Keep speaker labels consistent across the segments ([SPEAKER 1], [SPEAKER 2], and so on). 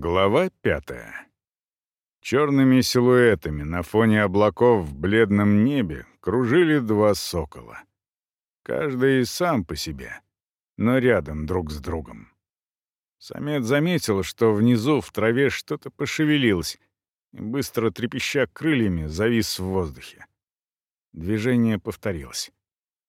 [SPEAKER 1] Глава пятая. Черными силуэтами на фоне облаков в бледном небе кружили два сокола. Каждый сам по себе, но рядом друг с другом. Самец заметил, что внизу в траве что-то пошевелилось, и быстро трепеща крыльями завис в воздухе. Движение повторилось.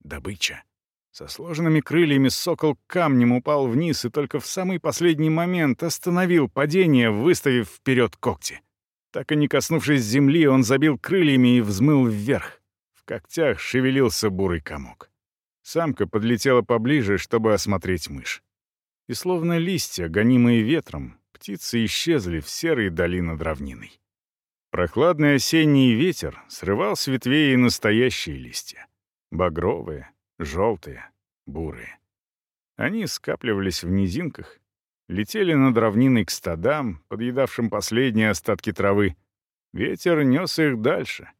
[SPEAKER 1] Добыча. Со сложенными крыльями сокол камнем упал вниз и только в самый последний момент остановил падение, выставив вперед когти. Так и не коснувшись земли, он забил крыльями и взмыл вверх. В когтях шевелился бурый комок. Самка подлетела поближе, чтобы осмотреть мышь. И словно листья, гонимые ветром, птицы исчезли в серой дали над. Прохладный осенний ветер срывал с ветвей настоящие листья. Багровые, желтые, бурые. Они скапливались в низинках, летели над равниной к стадам, подъедавшим последние остатки травы. Ветер нес их дальше,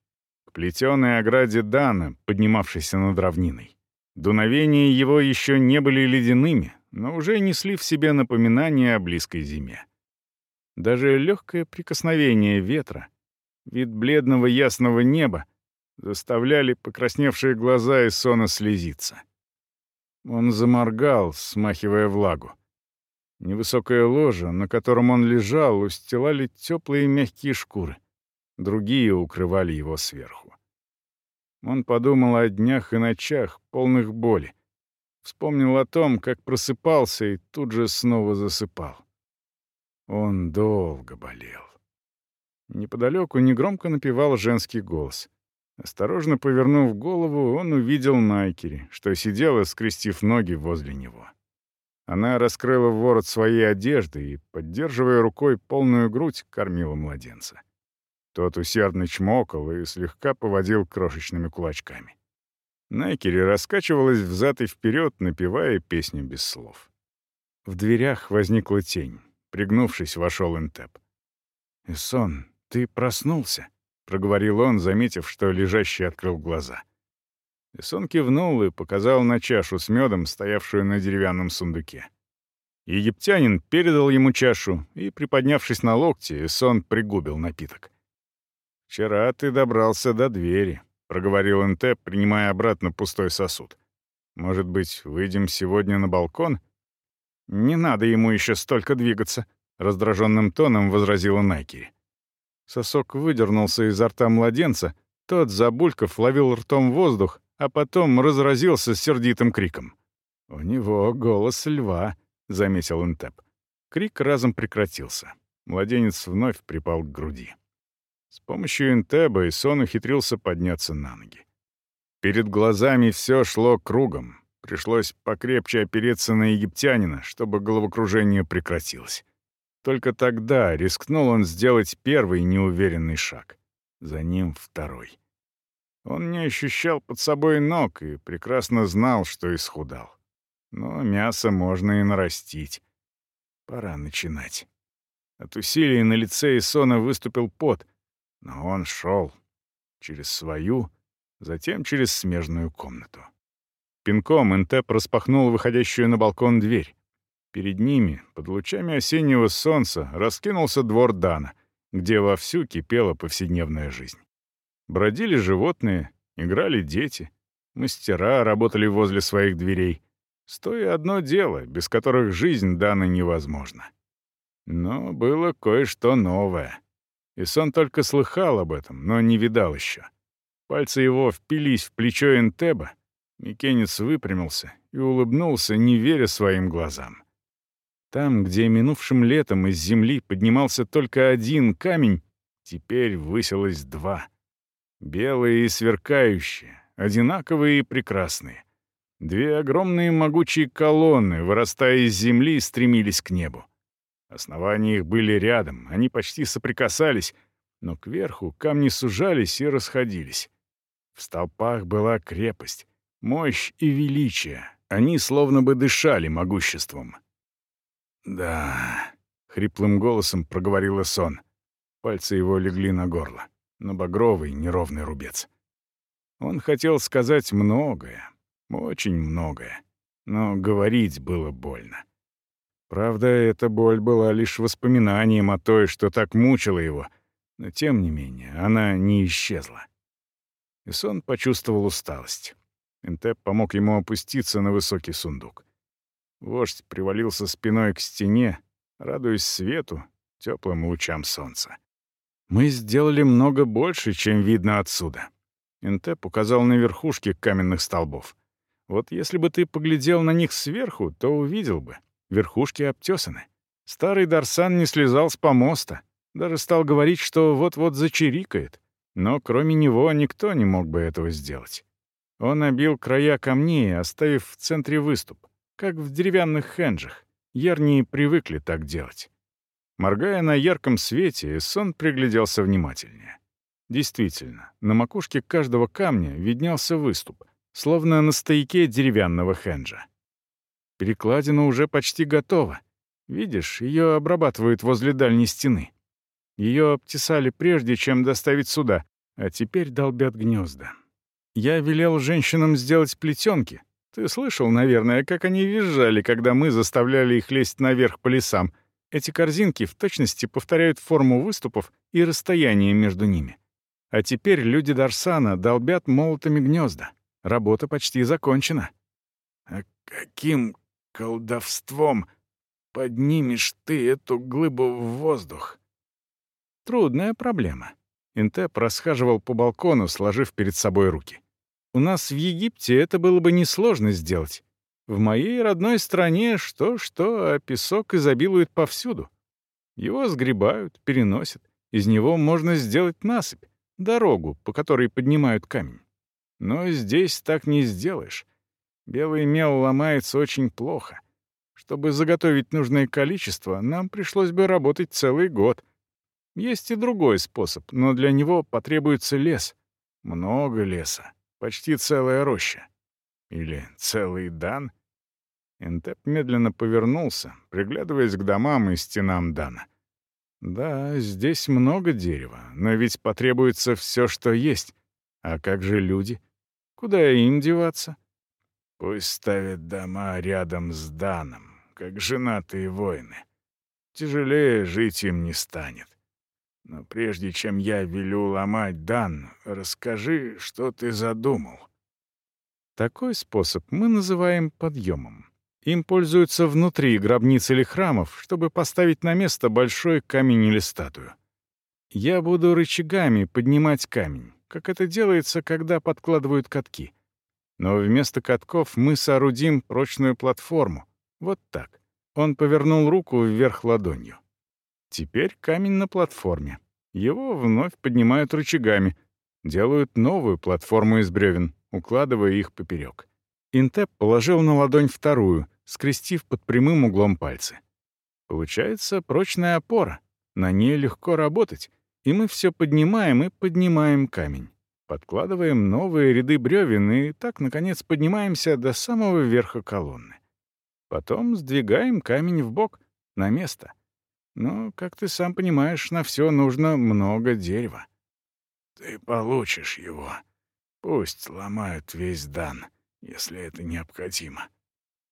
[SPEAKER 1] к плетеной ограде Дана, поднимавшейся над равниной. Дуновения его еще не были ледяными, но уже несли в себе напоминание о близкой зиме. Даже легкое прикосновение ветра, вид бледного ясного неба заставляли покрасневшие глаза и сона слезиться. Он заморгал, смахивая влагу. Невысокое ложе, на котором он лежал, устилали теплые мягкие шкуры. Другие укрывали его сверху. Он подумал о днях и ночах, полных боли. Вспомнил о том, как просыпался и тут же снова засыпал. Он долго болел. Неподалеку негромко напевал женский голос. Осторожно повернув голову, он увидел Найкери, что сидела, скрестив ноги возле него. Она раскрыла ворот своей одежды и, поддерживая рукой полную грудь, кормила младенца. Тот усердно чмокал и слегка поводил крошечными кулачками. Найкери раскачивалась взад и вперед, напевая песню без слов. В дверях возникла тень. Пригнувшись, вошел Интеп. «Эсон, ты проснулся?» Проговорил он, заметив, что лежащий открыл глаза. Исон кивнул и показал на чашу с медом, стоявшую на деревянном сундуке. Египтянин передал ему чашу, и, приподнявшись на локте, Исон пригубил напиток. «Вчера ты добрался до двери», — проговорил Энтеп, принимая обратно пустой сосуд. «Может быть, выйдем сегодня на балкон?» «Не надо ему еще столько двигаться», — раздраженным тоном возразила Найкери. Сосок выдернулся изо рта младенца, тот, забульков, ловил ртом воздух, а потом разразился сердитым криком. «У него голос льва», — заметил Интеп. Крик разом прекратился. Младенец вновь припал к груди. С помощью Интеба Исон ухитрился подняться на ноги. Перед глазами все шло кругом. Пришлось покрепче опереться на египтянина, чтобы головокружение прекратилось. Только тогда рискнул он сделать первый неуверенный шаг. За ним второй. Он не ощущал под собой ног и прекрасно знал, что исхудал. Но мясо можно и нарастить. Пора начинать. От усилий на лице Исона выступил пот, но он шел через свою, затем через смежную комнату. Пинком Интеп распахнул выходящую на балкон дверь. Перед ними, под лучами осеннего солнца, раскинулся двор Дана, где вовсю кипела повседневная жизнь. Бродили животные, играли дети, мастера работали возле своих дверей. Стоя одно дело, без которых жизнь Дана невозможна. Но было кое-что новое. И сон только слыхал об этом, но не видал еще. Пальцы его впились в плечо Энтеба, Микенец выпрямился и улыбнулся, не веря своим глазам. Там, где минувшим летом из земли поднимался только один камень, теперь высилось два. Белые и сверкающие, одинаковые и прекрасные. Две огромные могучие колонны, вырастая из земли, стремились к небу. Основания их были рядом, они почти соприкасались, но кверху камни сужались и расходились. В столпах была крепость, мощь и величие. Они словно бы дышали могуществом. «Да», — хриплым голосом проговорила сон. Пальцы его легли на горло, на багровый неровный рубец. Он хотел сказать многое, очень многое, но говорить было больно. Правда, эта боль была лишь воспоминанием о той, что так мучило его, но тем не менее она не исчезла. И сон почувствовал усталость. Энтеп помог ему опуститься на высокий сундук. Вождь привалился спиной к стене, радуясь свету, теплым лучам солнца. «Мы сделали много больше, чем видно отсюда». Энтеп указал на верхушки каменных столбов. «Вот если бы ты поглядел на них сверху, то увидел бы. Верхушки обтесаны. Старый Дарсан не слезал с помоста. Даже стал говорить, что вот-вот зачирикает. Но кроме него никто не мог бы этого сделать. Он обил края камней, оставив в центре выступ, как в деревянных хенджах. Ярнии привыкли так делать. Моргая на ярком свете, сон пригляделся внимательнее. Действительно, на макушке каждого камня виднелся выступ, словно на стояке деревянного хенджа. Перекладина уже почти готова. Видишь, ее обрабатывают возле дальней стены. Ее обтесали прежде, чем доставить сюда, а теперь долбят гнезда. Я велел женщинам сделать плетенки. Ты слышал, наверное, как они визжали, когда мы заставляли их лезть наверх по лесам — эти корзинки в точности повторяют форму выступов и расстояние между ними. А теперь люди Дарсана долбят молотами гнезда. Работа почти закончена.
[SPEAKER 2] А каким колдовством поднимешь ты эту глыбу в воздух?
[SPEAKER 1] Трудная проблема. Интеп расхаживал по балкону, сложив перед собой руки. У нас в Египте это было бы несложно сделать. В моей родной стране что-что, а песок изобилует повсюду. Его сгребают, переносят. Из него можно сделать насыпь, дорогу, по которой поднимают камень. Но здесь так не сделаешь. Белый мел ломается очень плохо. Чтобы заготовить нужное количество, нам пришлось бы работать целый год. Есть и другой способ, но для него потребуется лес. Много леса. Почти целая роща. Или целый дан. Интеп медленно повернулся, приглядываясь к домам и стенам Дана. «Да, здесь много дерева, но ведь потребуется все, что есть. А как же люди? Куда им деваться?»
[SPEAKER 2] «Пусть ставят дома рядом с Даном, как женатые воины. Тяжелее жить им не станет. Но прежде чем я велю ломать Дан, расскажи, что ты задумал».
[SPEAKER 1] Такой способ мы называем подъемом. Им пользуются внутри гробниц или храмов, чтобы поставить на место большой камень или статую. Я буду рычагами поднимать камень, как это делается, когда подкладывают катки. Но вместо катков мы соорудим прочную платформу. Вот так. Он повернул руку вверх ладонью. Теперь камень на платформе. Его вновь поднимают рычагами, делают новую платформу из бревен, укладывая их поперек. Интеп положил на ладонь вторую — скрестив под прямым углом пальцы. Получается прочная опора, на ней легко работать, и мы все поднимаем и поднимаем камень. Подкладываем новые ряды бревен и так, наконец, поднимаемся до самого верха колонны. Потом сдвигаем камень в бок на место. Но, как ты сам понимаешь, на все нужно много дерева.
[SPEAKER 2] Ты получишь его. Пусть ломают весь дан, если это необходимо.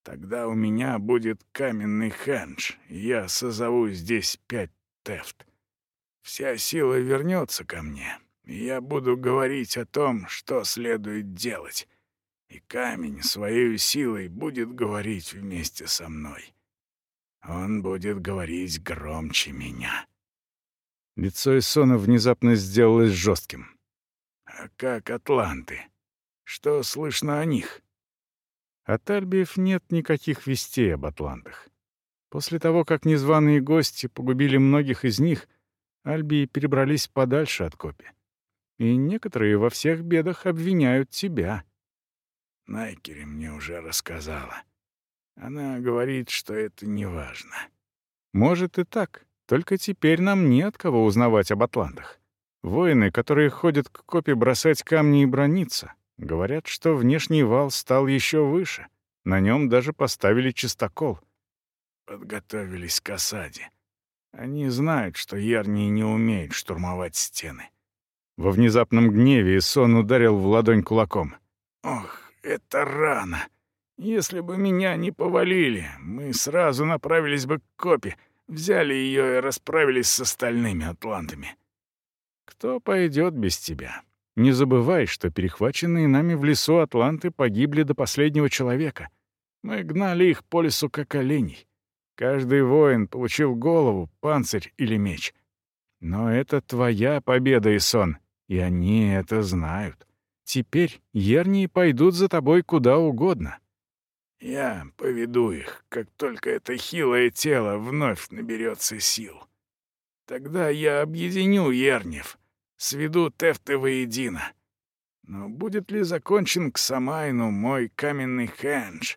[SPEAKER 2] Тогда у меня будет каменный хендж, и я созову здесь пять тефт. Вся сила вернется ко мне, и я буду говорить о том, что следует делать. И камень своей силой будет говорить вместе со мной. Он будет говорить громче меня.
[SPEAKER 1] Лицо Исона внезапно сделалось жестким.
[SPEAKER 2] «А как атланты? Что слышно о них?»
[SPEAKER 1] От Альбиев нет никаких вестей об атлантах. После того, как незваные гости погубили многих из них, Альбии перебрались подальше от Копи. И некоторые во всех бедах обвиняют тебя.
[SPEAKER 2] Найкери мне уже рассказала. Она говорит, что это не важно.
[SPEAKER 1] Может и так, только теперь нам не от кого узнавать об атлантах. Воины, которые ходят к Копи бросать камни и брониться, Говорят, что внешний вал стал еще выше. На нем даже поставили чистокол.
[SPEAKER 2] Подготовились к осаде. Они знают, что Ярнии не умеют штурмовать стены.
[SPEAKER 1] Во внезапном гневе Сон ударил в ладонь кулаком.
[SPEAKER 2] «Ох, это рано! Если бы меня не повалили, мы сразу направились бы к Копе, взяли ее и расправились с остальными атлантами.
[SPEAKER 1] Кто пойдет без тебя? Не забывай, что перехваченные нами в лесу атланты погибли до последнего человека. Мы гнали их по лесу, как оленей. Каждый воин получил голову, панцирь или меч. Но это твоя победа, Исон, и они это знают. Теперь ернии пойдут за тобой куда угодно.
[SPEAKER 2] Я поведу их, как только это хилое тело вновь наберется сил. Тогда я объединю Ернев, сведу Тефты воедино. Но будет ли закончен к Самайну мой каменный хендж?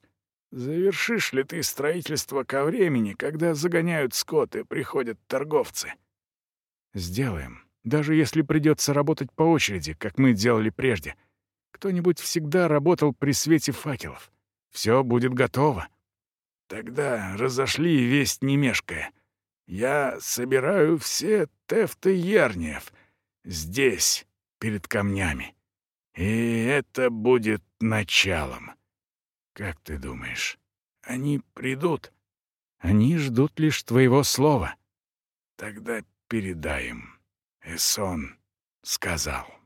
[SPEAKER 2] Завершишь ли ты строительство ко времени, когда загоняют скот и приходят торговцы?
[SPEAKER 1] Сделаем. Даже если придется работать по очереди, как мы делали прежде. Кто-нибудь всегда работал при свете факелов. Все будет готово.
[SPEAKER 2] Тогда разошли весть не мешкая. Я собираю все тефты Ерниев здесь, перед камнями. И это будет началом. Как ты думаешь, они придут?
[SPEAKER 1] Они ждут лишь твоего слова.
[SPEAKER 2] Тогда передай им. Эсон сказал.